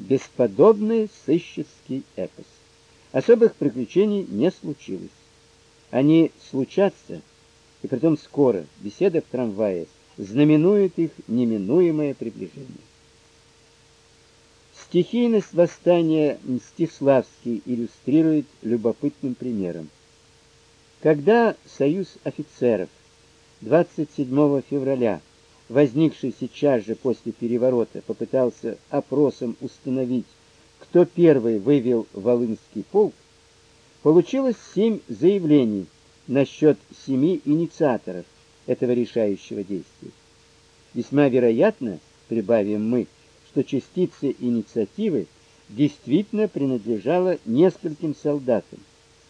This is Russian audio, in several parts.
бесподобный сыщицкий эпос. Особых приключений не случилось. Они случатся, и притом скоро. Беседа в трамвае знаменует их неминуемое приближение. Стихийность восстания Мстиславский иллюстрирует любопытным примером. Когда Союз офицеров 27 февраля, возникший сейчас же после переворота, попытался опросом установить, кто первый вывел Волынский полк, получилось семь заявлений насчет семи инициаторов этого решающего действия. Весьма вероятно, прибавим мы, что частица инициативы действительно принадлежала нескольким солдатам.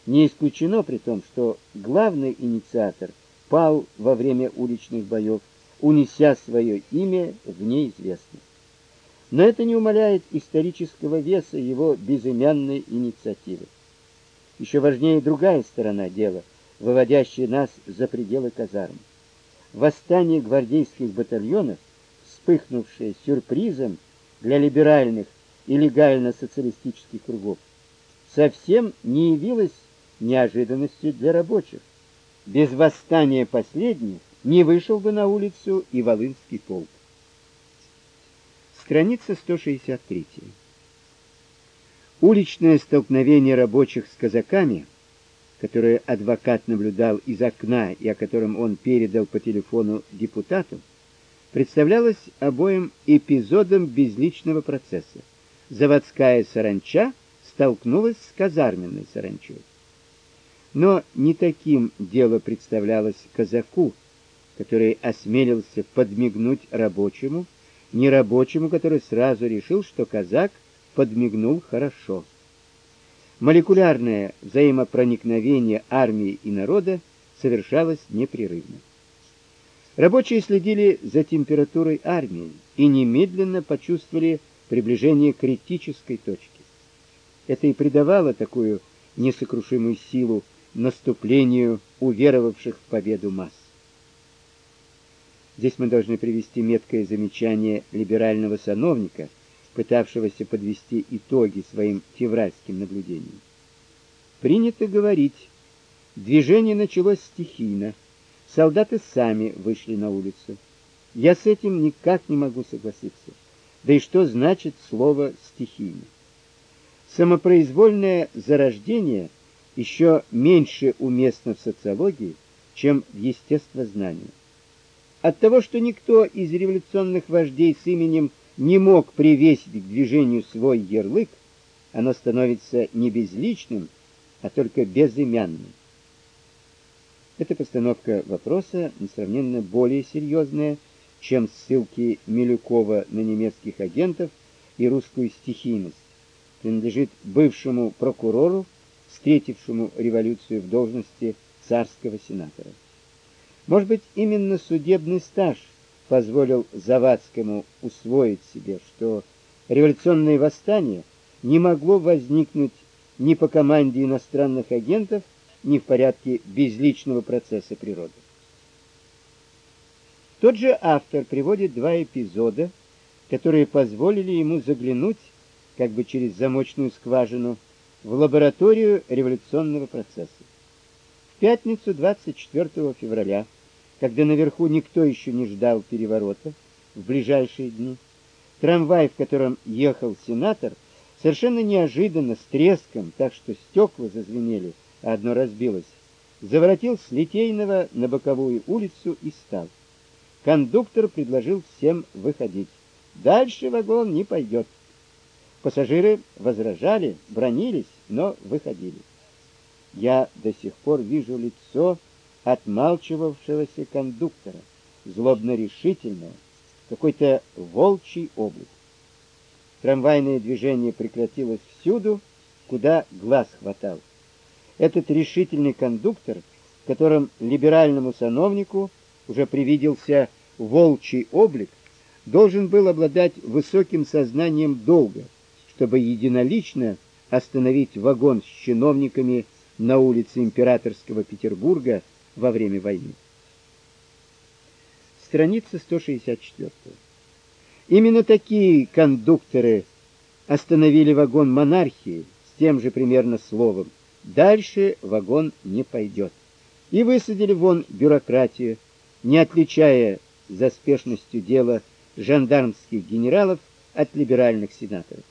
Не исключено при том, что главный инициатор пал во время уличных боев, унеся свое имя в неизвестность. Но это не умаляет исторического веса его безымянной инициативы. Еще важнее другая сторона дела, выводящая нас за пределы казарм. Восстание гвардейских батальонов, вспыхнувшее сюрпризом для либеральных и легально-социалистических кругов, совсем не явилось неожиданностью для рабочих. Без восстания последних не вышел бы на улицу и Волынский полк. Страница 163. Уличное столкновение рабочих с казаками, которое адвокат наблюдал из окна и о котором он передал по телефону депутату, представлялось обоим эпизодом безличного процесса. Заводская саранча столкнулась с казарменной саранчой. Но не таким дело представлялось казаку, который осмелился подмигнуть рабочему, не рабочему, который сразу решил, что казак подмигнул хорошо. Молекулярное взаимопроникновение армии и народа совершалось непрерывно. Рабочие следили за температурой армии и немедленно почувствовали приближение критической точки. Это и придавало такую несокрушимую силу наступлению уверовавших в победу масс. Здесь мы должны привести меткое замечание либерального сановника, пытавшегося подвести итоги своим февральским наблюдениям. Принято говорить, движение началось стихийно, солдаты сами вышли на улицу. Я с этим никак не могу согласиться. Да и что значит слово стихийно? Самопроизвольное зарождение – еще меньше уместно в социологии, чем в естествознании. От того, что никто из революционных вождей с именем не мог привесить к движению свой ярлык, оно становится не безличным, а только безымянным. Эта постановка вопроса несравненно более серьезная, чем ссылки Милюкова на немецких агентов и русскую стихийность. Принадлежит бывшему прокурору встретившему революцию в должности царского сенатора. Может быть, именно судебный стаж позволил Завадскому усвоить себе, что революционное восстание не могло возникнуть ни по команде иностранных агентов, ни в порядке безличного процесса природы. Тот же автор приводит два эпизода, которые позволили ему заглянуть как бы через замочную скважину в лабораторию революционного процесса. В пятницу 24 февраля, когда наверху никто еще не ждал переворота, в ближайшие дни, трамвай, в котором ехал сенатор, совершенно неожиданно с треском, так что стекла зазвенели, а одно разбилось, заворотил с Литейного на боковую улицу и стал. Кондуктор предложил всем выходить. Дальше вагон не пойдет. Пассажиры возражали, бронились, но выходили. Я до сих пор вижу лицо отмалчивавшегося кондуктора, злобно-решительное, какой-то волчий облик. Трамвайное движение прекратилось всюду, куда глаз хватал. Этот решительный кондуктор, в котором либеральному сановнику уже привиделся волчий облик, должен был обладать высоким сознанием долга – чтобы единолично остановить вагон с чиновниками на улице Императорского Петербурга во время войны. Страница 164. Именно такие кондукторы остановили вагон монархии с тем же примерно словом. Дальше вагон не пойдет. И высадили вон бюрократию, не отличая за спешностью дела жандармских генералов от либеральных сенаторов.